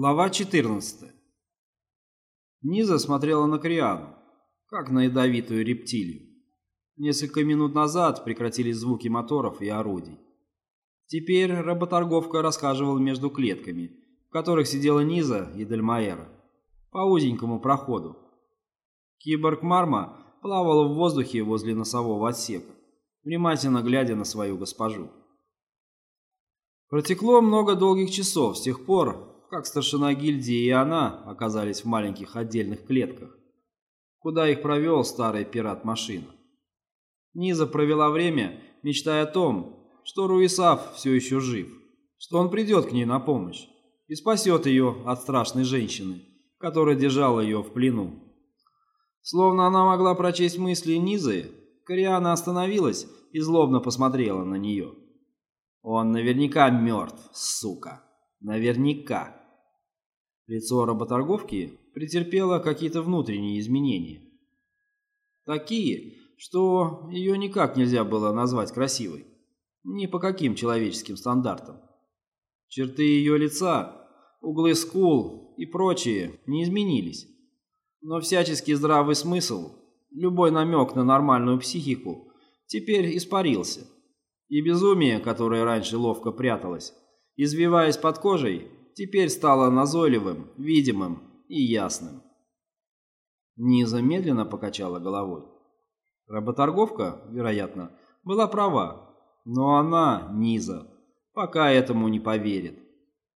Глава 14. Низа смотрела на Криану, как на ядовитую рептилию. Несколько минут назад прекратились звуки моторов и орудий. Теперь работорговка расхаживала между клетками, в которых сидела Низа и Дельмаэра, по узенькому проходу. Киборг Марма плавала в воздухе возле носового отсека, внимательно глядя на свою госпожу. Протекло много долгих часов с тех пор, как старшина гильдии и она оказались в маленьких отдельных клетках, куда их провел старый пират-машина. Низа провела время, мечтая о том, что Руисав все еще жив, что он придет к ней на помощь и спасет ее от страшной женщины, которая держала ее в плену. Словно она могла прочесть мысли Низы, Кориана остановилась и злобно посмотрела на нее. «Он наверняка мертв, сука! Наверняка!» Лицо работорговки претерпело какие-то внутренние изменения. Такие, что ее никак нельзя было назвать красивой. Ни по каким человеческим стандартам. Черты ее лица, углы скул и прочие не изменились. Но всяческий здравый смысл, любой намек на нормальную психику, теперь испарился. И безумие, которое раньше ловко пряталось, извиваясь под кожей, теперь стало назойливым, видимым и ясным. Низа медленно покачала головой. Работорговка, вероятно, была права, но она, Низа, пока этому не поверит.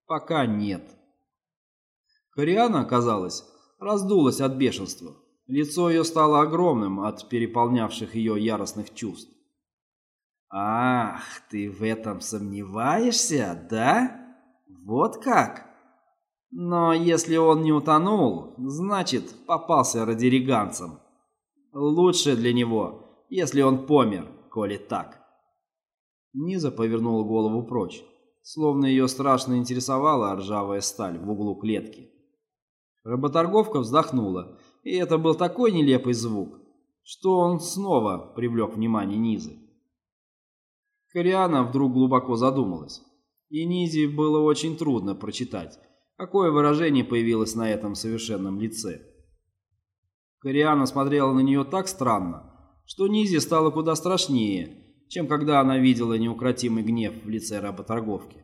Пока нет. Кориана, казалось, раздулась от бешенства. Лицо ее стало огромным от переполнявших ее яростных чувств. «Ах, ты в этом сомневаешься, да?» Вот как? Но если он не утонул, значит, попался радириганцам. Лучше для него, если он помер, коли так. Низа повернула голову прочь, словно ее страшно интересовала ржавая сталь в углу клетки. Работорговка вздохнула, и это был такой нелепый звук, что он снова привлек внимание Низы. Кориана вдруг глубоко задумалась и Низе было очень трудно прочитать, какое выражение появилось на этом совершенном лице. Кориана смотрела на нее так странно, что Низе стало куда страшнее, чем когда она видела неукротимый гнев в лице работорговки.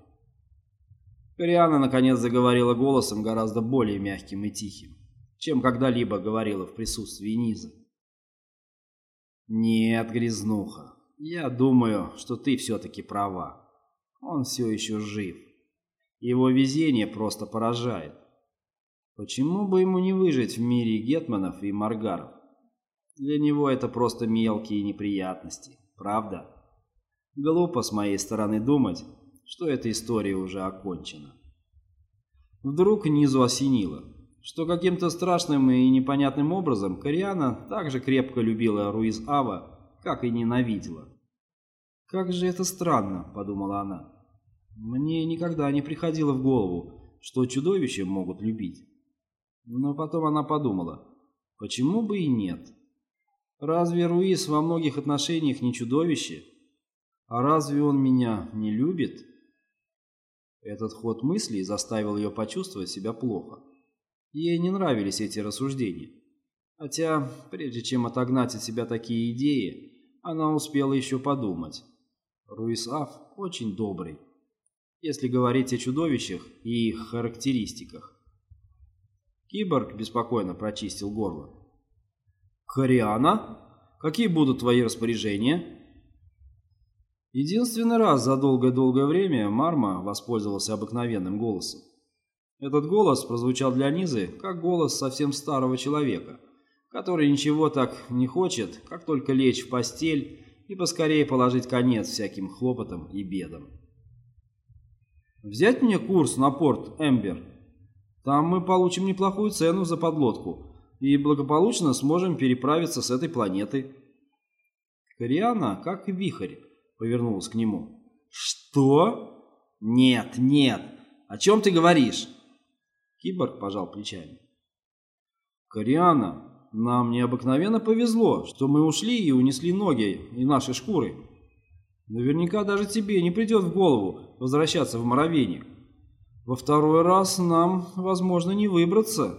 Кориана наконец заговорила голосом гораздо более мягким и тихим, чем когда-либо говорила в присутствии Низы. «Нет, грязнуха, я думаю, что ты все-таки права. Он все еще жив. Его везение просто поражает. Почему бы ему не выжить в мире гетманов и маргаров? Для него это просто мелкие неприятности, правда? Глупо с моей стороны думать, что эта история уже окончена. Вдруг низу осенило, что каким-то страшным и непонятным образом Кориана так же крепко любила Руиз Ава, как и ненавидела. «Как же это странно», — подумала она. «Мне никогда не приходило в голову, что чудовища могут любить». Но потом она подумала, почему бы и нет? Разве Руис во многих отношениях не чудовище? А разве он меня не любит? Этот ход мыслей заставил ее почувствовать себя плохо. Ей не нравились эти рассуждения. Хотя, прежде чем отогнать от себя такие идеи, она успела еще подумать. Руисав очень добрый, если говорить о чудовищах и их характеристиках. Киборг беспокойно прочистил горло. «Кориана, какие будут твои распоряжения?» Единственный раз за долгое-долгое время Марма воспользовался обыкновенным голосом. Этот голос прозвучал для Низы как голос совсем старого человека, который ничего так не хочет, как только лечь в постель и поскорее положить конец всяким хлопотам и бедам. «Взять мне курс на порт Эмбер? Там мы получим неплохую цену за подлодку и благополучно сможем переправиться с этой планеты». Кориана, как вихрь, повернулась к нему. «Что? Нет, нет! О чем ты говоришь?» Киборг пожал плечами. «Кориана, нам необыкновенно повезло, что мы ушли и унесли ноги и наши шкуры. Наверняка даже тебе не придет в голову возвращаться в Моровейник. Во второй раз нам, возможно, не выбраться.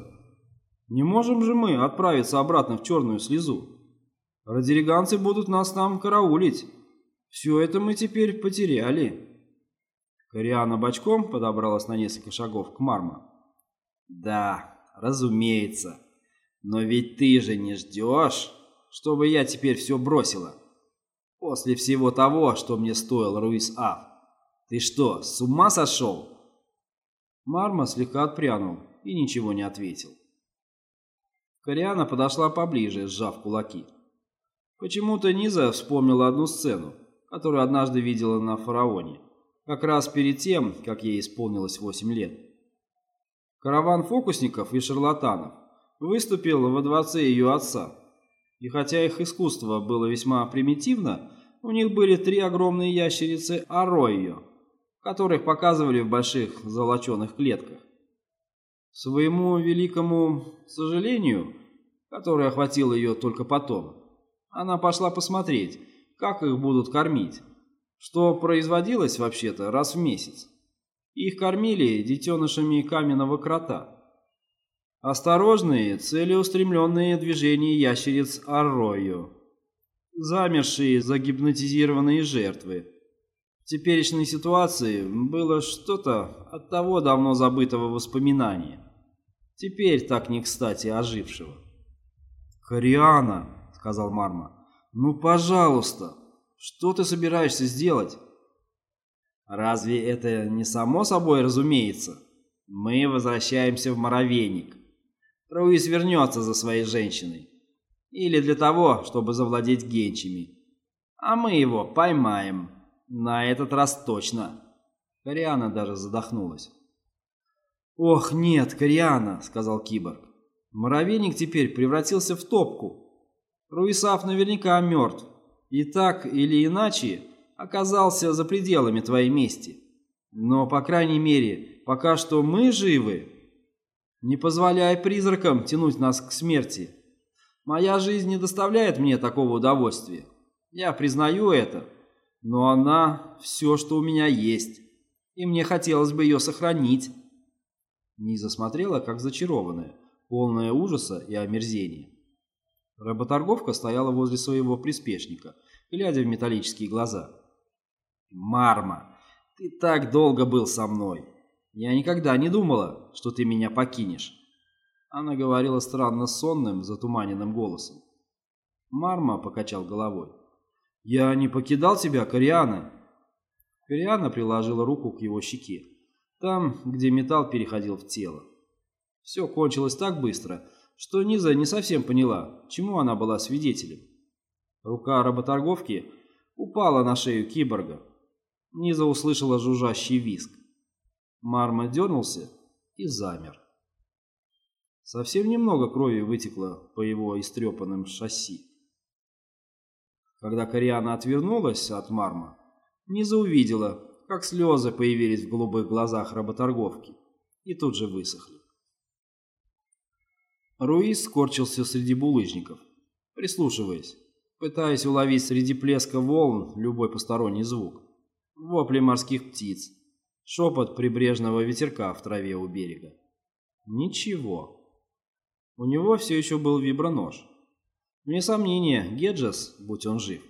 Не можем же мы отправиться обратно в черную слезу. Радириганцы будут нас там караулить. Все это мы теперь потеряли. Кориана бочком подобралась на несколько шагов к Марма. Да, разумеется. Но ведь ты же не ждешь, чтобы я теперь все бросила. После всего того, что мне стоил Руис Аф. Ты что, с ума сошел? Марма слегка отпрянул и ничего не ответил. Кориана подошла поближе, сжав кулаки. Почему-то Низа вспомнила одну сцену, которую однажды видела на фараоне, как раз перед тем, как ей исполнилось 8 лет. Караван фокусников и шарлатанов выступил во дворце ее отца, и хотя их искусство было весьма примитивно, у них были три огромные ящерицы Аройо, которых показывали в больших золоченых клетках. Своему великому сожалению, которое охватило ее только потом, она пошла посмотреть, как их будут кормить, что производилось вообще-то раз в месяц. Их кормили детенышами каменного крота. Осторожные, целеустремленные движения ящериц Арройо. Замершие, загипнотизированные жертвы. В теперешней ситуации было что-то от того давно забытого воспоминания. Теперь так не кстати ожившего. «Кориана», — сказал Марма, — «ну, пожалуйста, что ты собираешься сделать?» «Разве это не само собой разумеется? Мы возвращаемся в Моровейник. Руис вернется за своей женщиной. Или для того, чтобы завладеть генчами. А мы его поймаем. На этот раз точно». Кориана даже задохнулась. «Ох, нет, Кориана», — сказал киборг. «Моровейник теперь превратился в топку. Руисав наверняка мертв. И так или иначе оказался за пределами твоей мести. Но, по крайней мере, пока что мы живы. Не позволяй призракам тянуть нас к смерти. Моя жизнь не доставляет мне такого удовольствия. Я признаю это. Но она все, что у меня есть. И мне хотелось бы ее сохранить». Низа смотрела, как зачарованная, полная ужаса и омерзения. Работорговка стояла возле своего приспешника, глядя в металлические глаза. «Марма, ты так долго был со мной. Я никогда не думала, что ты меня покинешь». Она говорила странно сонным, затуманенным голосом. Марма покачал головой. «Я не покидал тебя, Кориана». Кориана приложила руку к его щеке там, где металл переходил в тело. Все кончилось так быстро, что Низа не совсем поняла, чему она была свидетелем. Рука работорговки упала на шею киборга. Низа услышала жужжащий виск. Марма дернулся и замер. Совсем немного крови вытекло по его истрепанным шасси. Когда Кориана отвернулась от Марма, Низа увидела, как слезы появились в голубых глазах работорговки и тут же высохли. Руис скорчился среди булыжников, прислушиваясь, пытаясь уловить среди плеска волн любой посторонний звук. Вопли морских птиц, шепот прибрежного ветерка в траве у берега. Ничего. У него все еще был вибронож. Вне сомнения, Геджес, будь он жив,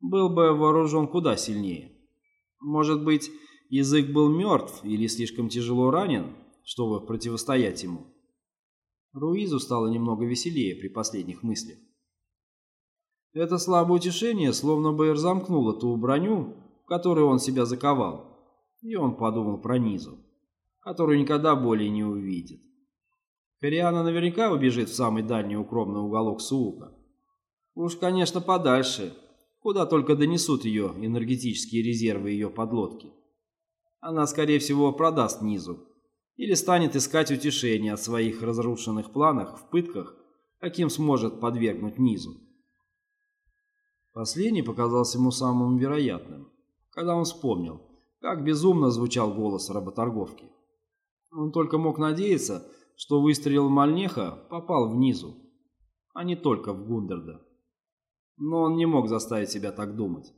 был бы вооружен куда сильнее. Может быть, язык был мертв или слишком тяжело ранен, чтобы противостоять ему. Руизу стало немного веселее при последних мыслях. Это слабое утешение словно бы разомкнуло ту броню, в которую он себя заковал, и он подумал про Низу, которую никогда более не увидит. Кориана наверняка убежит в самый дальний укромный уголок Суука. Уж, конечно, подальше, куда только донесут ее энергетические резервы ее подлодки. Она, скорее всего, продаст низу или станет искать утешение от своих разрушенных планах в пытках, каким сможет подвергнуть низу. Последний показался ему самым вероятным, когда он вспомнил, как безумно звучал голос работорговки. Он только мог надеяться, что выстрел Мальнеха попал в низу, а не только в Гундерда но он не мог заставить себя так думать.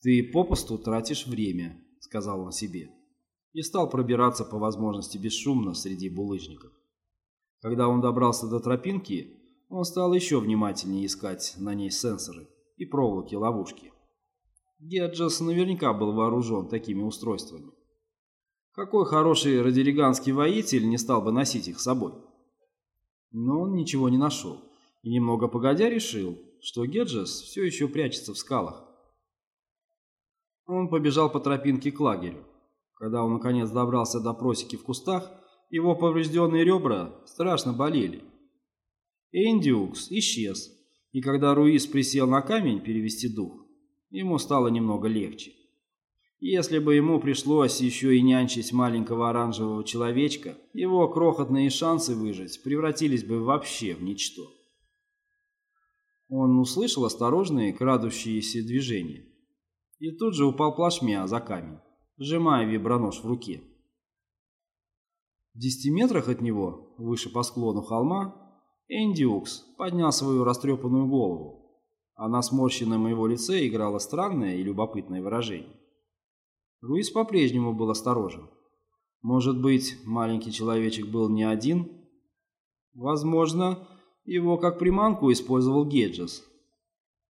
«Ты попусту тратишь время», — сказал он себе. и стал пробираться по возможности бесшумно среди булыжников. Когда он добрался до тропинки, он стал еще внимательнее искать на ней сенсоры и проволоки ловушки. Геджес наверняка был вооружен такими устройствами. Какой хороший радиолиганский воитель не стал бы носить их с собой? Но он ничего не нашел и немного погодя решил, что Геджес все еще прячется в скалах. Он побежал по тропинке к лагерю. Когда он наконец добрался до просеки в кустах, его поврежденные ребра страшно болели. Эндиукс исчез, и когда Руис присел на камень перевести дух, ему стало немного легче. Если бы ему пришлось еще и нянчить маленького оранжевого человечка, его крохотные шансы выжить превратились бы вообще в ничто. Он услышал осторожные крадущиеся движения и тут же упал плашмя за камень, сжимая вибронож в руке. В десяти метрах от него, выше по склону холма, Эндиукс поднял свою растрепанную голову, а на сморщенном его лице играло странное и любопытное выражение. Руис по-прежнему был осторожен. Может быть, маленький человечек был не один? Возможно, его как приманку использовал Геджес.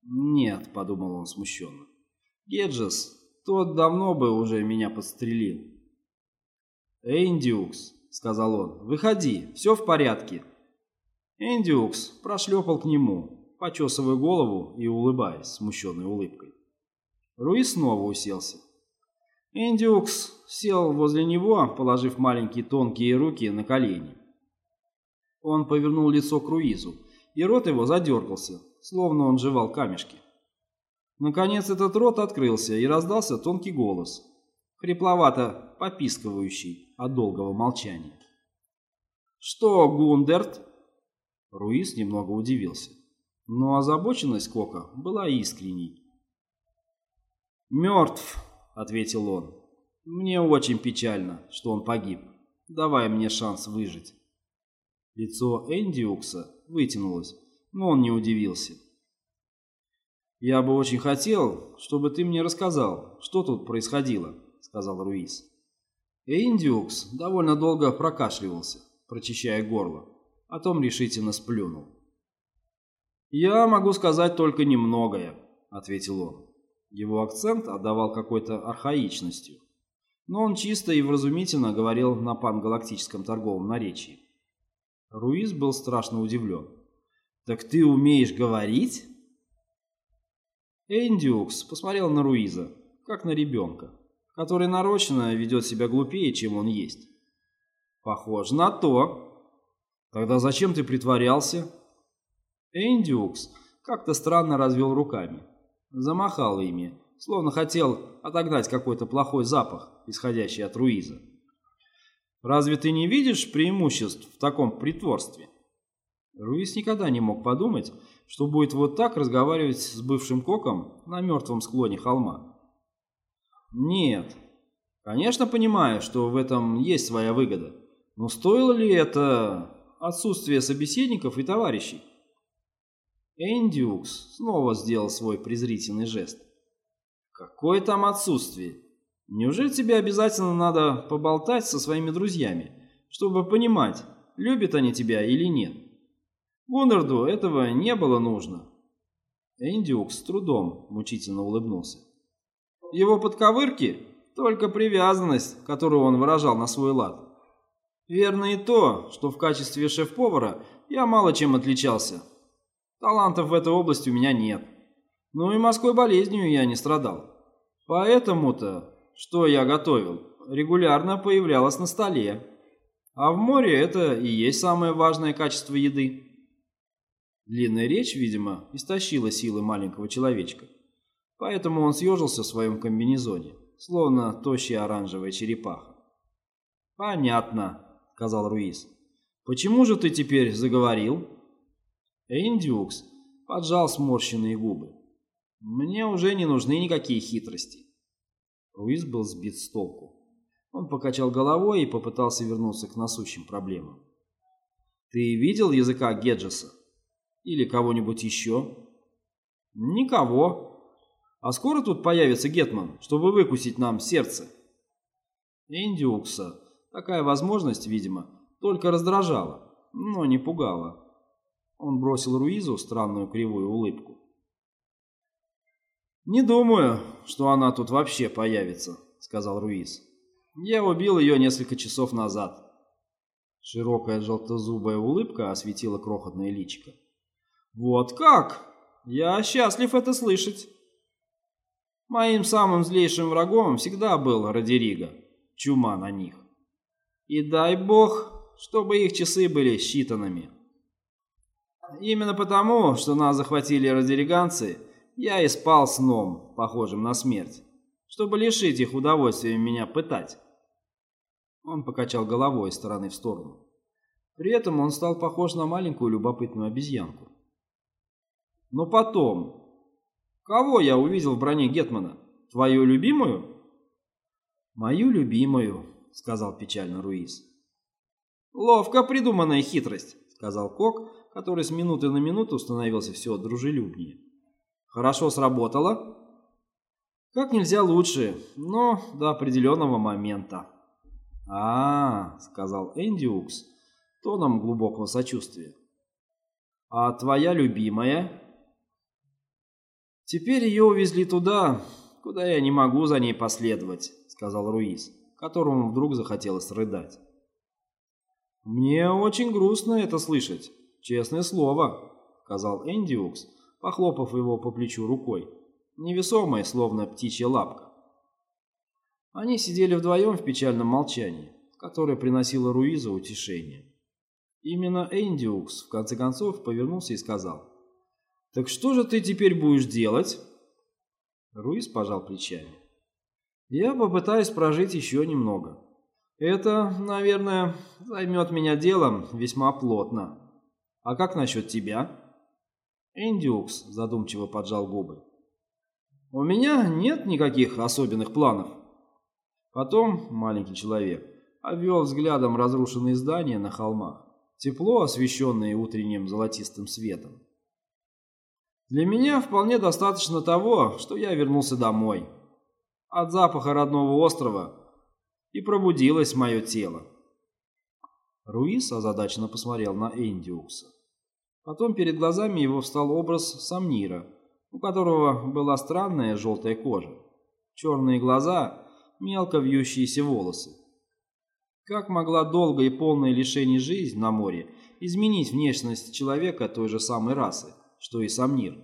«Нет», — подумал он смущенно. «Геджес, тот давно бы уже меня подстрелил». «Эндиукс», — сказал он, — «выходи, все в порядке». Эндиукс прошлепал к нему, почесывая голову и улыбаясь смущенной улыбкой. Руис снова уселся. Индиукс сел возле него, положив маленькие тонкие руки на колени. Он повернул лицо к Руизу, и рот его задергался, словно он жевал камешки. Наконец этот рот открылся, и раздался тонкий голос, хрипловато попискивающий от долгого молчания. «Что, Гундерт?» Руиз немного удивился, но озабоченность Кока была искренней. «Мертв», — ответил он. «Мне очень печально, что он погиб. Давай мне шанс выжить». Лицо Эндиукса вытянулось, но он не удивился. «Я бы очень хотел, чтобы ты мне рассказал, что тут происходило», — сказал Руис. Эндиукс довольно долго прокашливался, прочищая горло, а потом решительно сплюнул. «Я могу сказать только немногое», — ответил он. Его акцент отдавал какой-то архаичностью, но он чисто и вразумительно говорил на пангалактическом торговом наречии. Руиз был страшно удивлен. «Так ты умеешь говорить?» Эндиукс посмотрел на Руиза, как на ребенка, который нарочно ведет себя глупее, чем он есть. «Похоже на то. Тогда зачем ты притворялся?» Эндиукс как-то странно развел руками замахал ими, словно хотел отогнать какой-то плохой запах, исходящий от Руиза. «Разве ты не видишь преимуществ в таком притворстве?» Руиз никогда не мог подумать, что будет вот так разговаривать с бывшим коком на мертвом склоне холма. «Нет. Конечно, понимаю, что в этом есть своя выгода. Но стоило ли это отсутствие собеседников и товарищей?» Эндиукс снова сделал свой презрительный жест. «Какое там отсутствие? Неужели тебе обязательно надо поболтать со своими друзьями, чтобы понимать, любят они тебя или нет? Гуннарду этого не было нужно». Эндиукс с трудом мучительно улыбнулся. Его подковырки — только привязанность, которую он выражал на свой лад. Верно и то, что в качестве шеф-повара я мало чем отличался Талантов в этой области у меня нет. Ну и морской болезнью я не страдал. Поэтому-то, что я готовил, регулярно появлялось на столе. А в море это и есть самое важное качество еды. Длинная речь, видимо, истощила силы маленького человечка. Поэтому он съежился в своем комбинезоне, словно тощая оранжевая черепаха. «Понятно», — сказал Руис. «Почему же ты теперь заговорил?» Индюкс поджал сморщенные губы. «Мне уже не нужны никакие хитрости». Руиз был сбит с толку. Он покачал головой и попытался вернуться к насущим проблемам. «Ты видел языка Геджеса? Или кого-нибудь еще?» «Никого. А скоро тут появится Гетман, чтобы выкусить нам сердце?» Индиукса такая возможность, видимо, только раздражала, но не пугала. Он бросил Руизу странную кривую улыбку. «Не думаю, что она тут вообще появится», — сказал Руиз. «Я убил ее несколько часов назад». Широкая желтозубая улыбка осветила крохотное личико. «Вот как? Я счастлив это слышать». Моим самым злейшим врагом всегда был Родерига, чума на них. И дай бог, чтобы их часы были считанными. Именно потому, что нас захватили родериганцы, я и спал сном, похожим на смерть, чтобы лишить их удовольствия меня пытать. Он покачал головой из стороны в сторону. При этом он стал похож на маленькую любопытную обезьянку. Но потом... Кого я увидел в броне Гетмана? Твою любимую? Мою любимую, сказал печально Руиз. Ловко придуманная хитрость, сказал Кок, который с минуты на минуту становился все дружелюбнее. Хорошо сработало? Как нельзя лучше, но до определенного момента. А, -а, -а сказал Энди Укс, тоном глубокого сочувствия. А твоя любимая? Теперь ее увезли туда, куда я не могу за ней последовать, сказал Руиз, которому вдруг захотелось рыдать. Мне очень грустно это слышать, честное слово, сказал Энди Укс, похлопав его по плечу рукой, невесомой, словно птичья лапка. Они сидели вдвоем в печальном молчании, которое приносило Руизу утешение. Именно Эндиукс в конце концов повернулся и сказал, «Так что же ты теперь будешь делать?» Руиз пожал плечами. «Я попытаюсь прожить еще немного. Это, наверное, займет меня делом весьма плотно. А как насчет тебя?» Эндиукс задумчиво поджал губы. «У меня нет никаких особенных планов». Потом маленький человек обвел взглядом разрушенные здания на холмах, тепло освещенные утренним золотистым светом. «Для меня вполне достаточно того, что я вернулся домой. От запаха родного острова и пробудилось мое тело». Руис озадаченно посмотрел на Эндиукса. Потом перед глазами его встал образ Самнира, у которого была странная желтая кожа, черные глаза, мелко вьющиеся волосы. Как могла долгая и полная лишений жизнь на море изменить внешность человека той же самой расы, что и Самнир?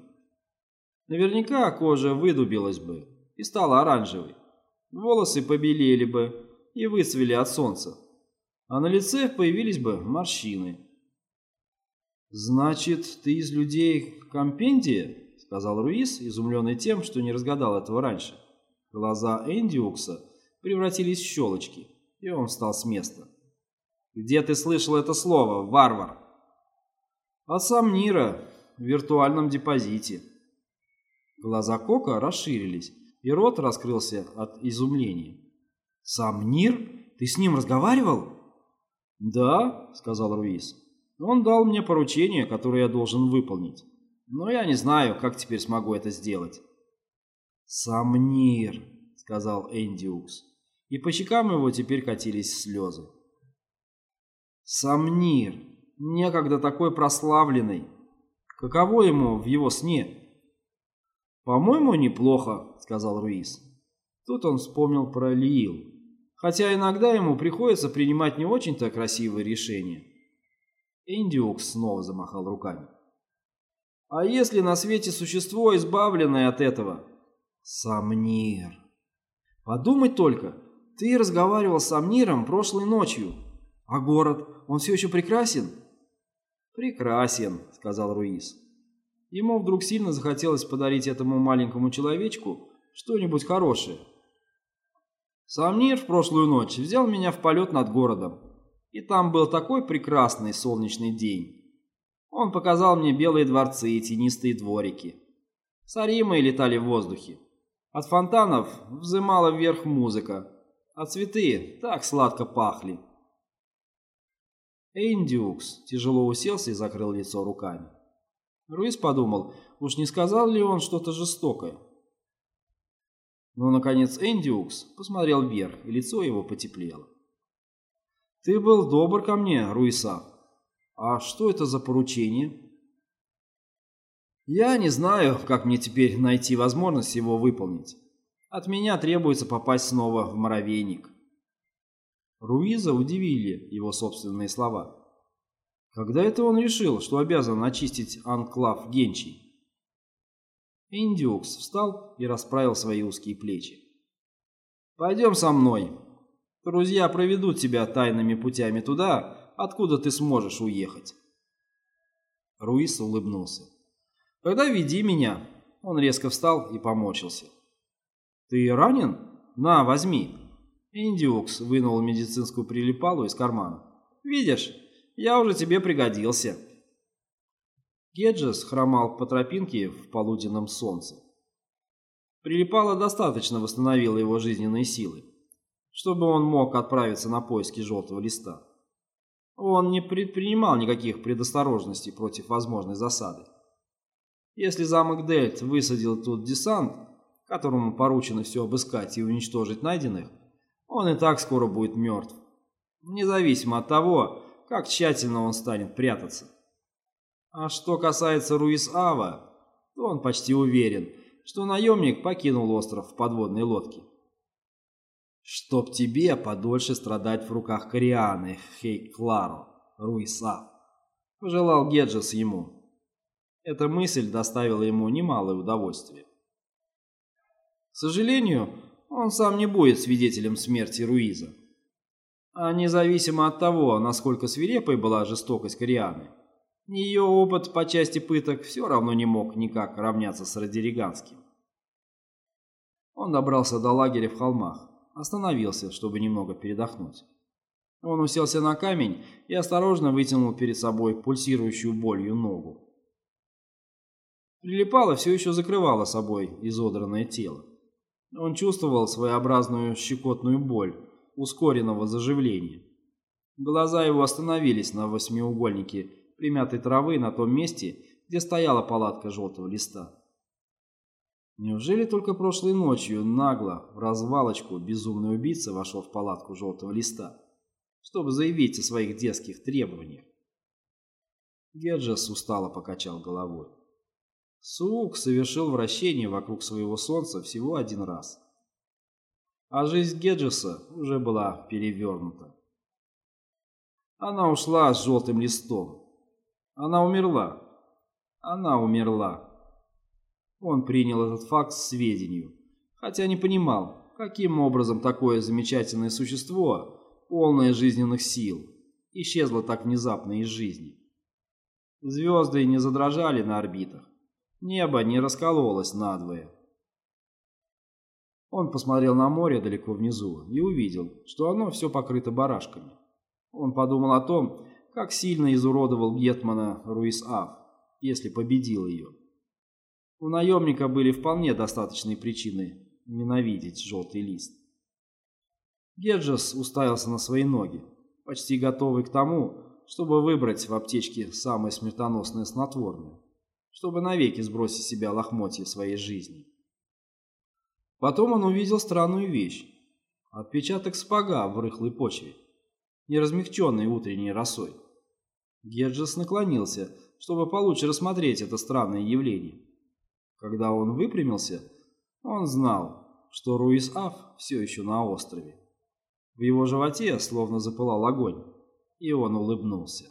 Наверняка кожа выдубилась бы и стала оранжевой, волосы побелели бы и выцвели от солнца, а на лице появились бы морщины. «Значит, ты из людей компендия?» — сказал Руис, изумленный тем, что не разгадал этого раньше. Глаза Эндиукса превратились в щелочки, и он встал с места. «Где ты слышал это слово, варвар?» «От Самнира, в виртуальном депозите». Глаза Кока расширились, и рот раскрылся от изумления. «Самнир? Ты с ним разговаривал?» «Да», — сказал Руис. Он дал мне поручение, которое я должен выполнить. Но я не знаю, как теперь смогу это сделать. «Самнир», — сказал Эндиукс, и по щекам его теперь катились слезы. «Самнир, некогда такой прославленный. Каково ему в его сне?» «По-моему, неплохо», — сказал Руис. Тут он вспомнил про Лиил, хотя иногда ему приходится принимать не очень-то красивые решения. Индиукс снова замахал руками. «А если на свете существо, избавленное от этого?» «Самнир!» «Подумать только, ты разговаривал с Самниром прошлой ночью. А город, он все еще прекрасен?» «Прекрасен», — сказал Руис. Ему вдруг сильно захотелось подарить этому маленькому человечку что-нибудь хорошее. Самнир в прошлую ночь взял меня в полет над городом. И там был такой прекрасный солнечный день. Он показал мне белые дворцы и тенистые дворики. Саримы летали в воздухе. От фонтанов взымала вверх музыка, а цветы так сладко пахли. Эйндюкс тяжело уселся и закрыл лицо руками. Руис подумал, уж не сказал ли он что-то жестокое. Но, наконец, Эндиукс посмотрел вверх, и лицо его потеплело. «Ты был добр ко мне, Руиса. А что это за поручение?» «Я не знаю, как мне теперь найти возможность его выполнить. От меня требуется попасть снова в муравейник». Руиза удивили его собственные слова. Когда это он решил, что обязан очистить анклав Генчий? Индиукс встал и расправил свои узкие плечи. «Пойдем со мной. Друзья проведут тебя тайными путями туда, откуда ты сможешь уехать». Руис улыбнулся. «Тогда веди меня». Он резко встал и помочился. «Ты ранен? На, возьми». Индиукс вынул медицинскую прилипалу из кармана. «Видишь, я уже тебе пригодился». Геджес хромал по тропинке в полуденном солнце. Прилипало достаточно восстановило его жизненные силы, чтобы он мог отправиться на поиски желтого листа. Он не предпринимал никаких предосторожностей против возможной засады. Если замок Дельт высадил тут десант, которому поручено все обыскать и уничтожить найденных, он и так скоро будет мертв, независимо от того, как тщательно он станет прятаться. А что касается Руис-Ава, то он почти уверен, что наемник покинул остров в подводной лодке. «Чтоб тебе подольше страдать в руках Корианы, Хей Кларо, Руис-Ав», — пожелал Геджес ему. Эта мысль доставила ему немалое удовольствие. К сожалению, он сам не будет свидетелем смерти Руиза. А независимо от того, насколько свирепой была жестокость Корианы, ее опыт по части пыток все равно не мог никак равняться с Радириганским. Он добрался до лагеря в холмах, остановился, чтобы немного передохнуть. Он уселся на камень и осторожно вытянул перед собой пульсирующую болью ногу. Прилипало все еще закрывало собой изодранное тело. Он чувствовал своеобразную щекотную боль ускоренного заживления. Глаза его остановились на восьмиугольнике примятой травы на том месте, где стояла палатка желтого листа. Неужели только прошлой ночью нагло, в развалочку, безумный убийца вошел в палатку желтого листа, чтобы заявить о своих детских требованиях? Геджес устало покачал головой. Суук совершил вращение вокруг своего солнца всего один раз. А жизнь Геджеса уже была перевернута. Она ушла с желтым листом, она умерла. Она умерла. Он принял этот факт с сведению, хотя не понимал, каким образом такое замечательное существо, полное жизненных сил, исчезло так внезапно из жизни. Звезды не задрожали на орбитах, небо не раскололось надвое. Он посмотрел на море далеко внизу и увидел, что оно все покрыто барашками. Он подумал о том, как сильно изуродовал Гетмана Руис-Ав, если победил ее. У наемника были вполне достаточные причины ненавидеть желтый лист. Геджес уставился на свои ноги, почти готовый к тому, чтобы выбрать в аптечке самое смертоносное снотворное, чтобы навеки сбросить с себя лохмотья своей жизни. Потом он увидел странную вещь – отпечаток спага в рыхлой почве, не размягченный утренней росой. Герджес наклонился, чтобы получше рассмотреть это странное явление. Когда он выпрямился, он знал, что Руис-Аф все еще на острове. В его животе словно запылал огонь, и он улыбнулся.